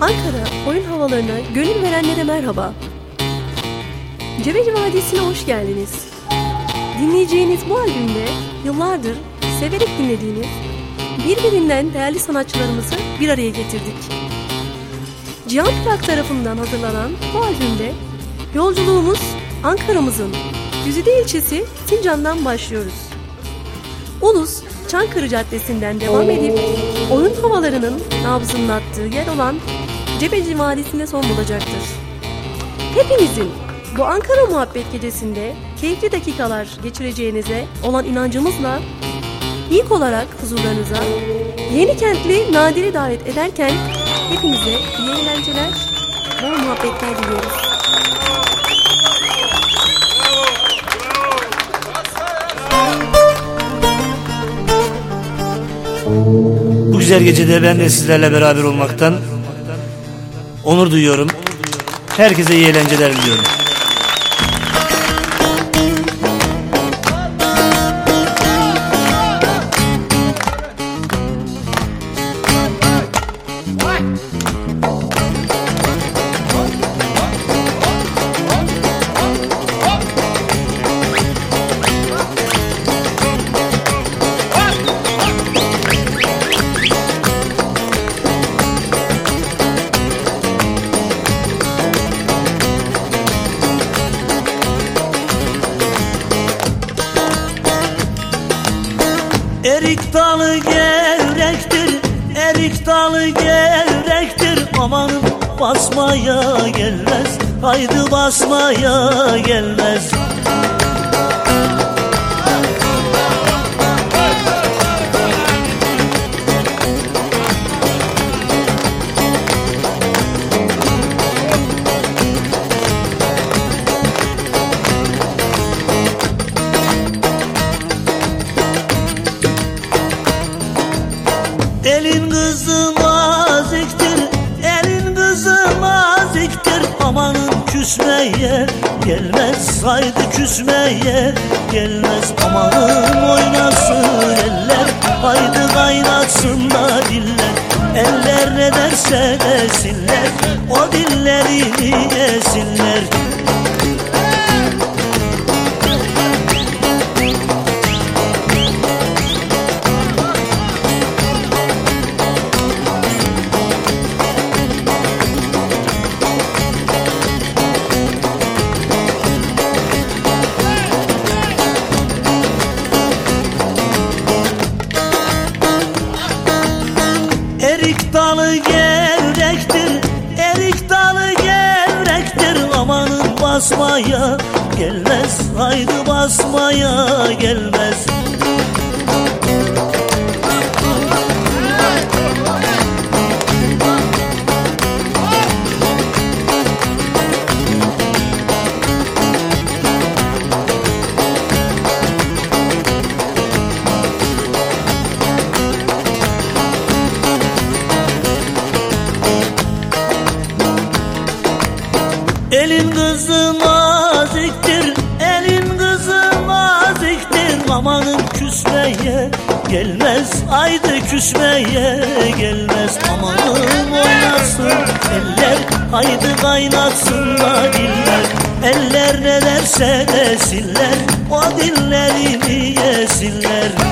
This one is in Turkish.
Ankara oyun havalarına gönül verenlere merhaba. Cebeci Vadisi'ne hoş geldiniz. Dinleyeceğiniz bu albümde yıllardır severek dinlediğiniz birbirinden değerli sanatçılarımızı bir araya getirdik. Cihan Plak tarafından hazırlanan bu albümde yolculuğumuz Ankara'mızın Güzide ilçesi Sincan'dan başlıyoruz. Ulus Çankırı Caddesi'nden devam edip oyun havalarının nabzının attığı yer olan Cebeci Vadisi'nde son bulacaktır. Hepinizin bu Ankara Muhabbet Gecesi'nde keyifli dakikalar geçireceğinize olan inancımızla ilk olarak huzurlarınıza yeni kentli Nadir'i davet ederken hepinize iyi eğlenceler, bol muhabbetler diliyoruz. Bu güzel gecede ben de sizlerle beraber olmaktan onur duyuyorum. Herkese iyi eğlenceler diliyorum. Dalı gevrektir, erik dalı gevrektir. Amanım basmaya gelmez, haydi basmaya gelmez Elin kızı naziktir, elin kızı naziktir Amanın küsmeye gelmez, haydi küsmeye gelmez. Amanın oynasın eller, haydi kaynatsın da diller. Eller ne derse desinler, o dillerini dalı gevrektir, erik dalı gevrektir. Amanın basmaya gelmez, haydi basmaya gelmez Elin kızı naziktir, elin kızı naziktir Amanın küsmeye gelmez, haydi küsmeye gelmez. Amanın oynasın eller, haydi kaynatsın da diller. Eller ne derse desinler, o dillerini yesinler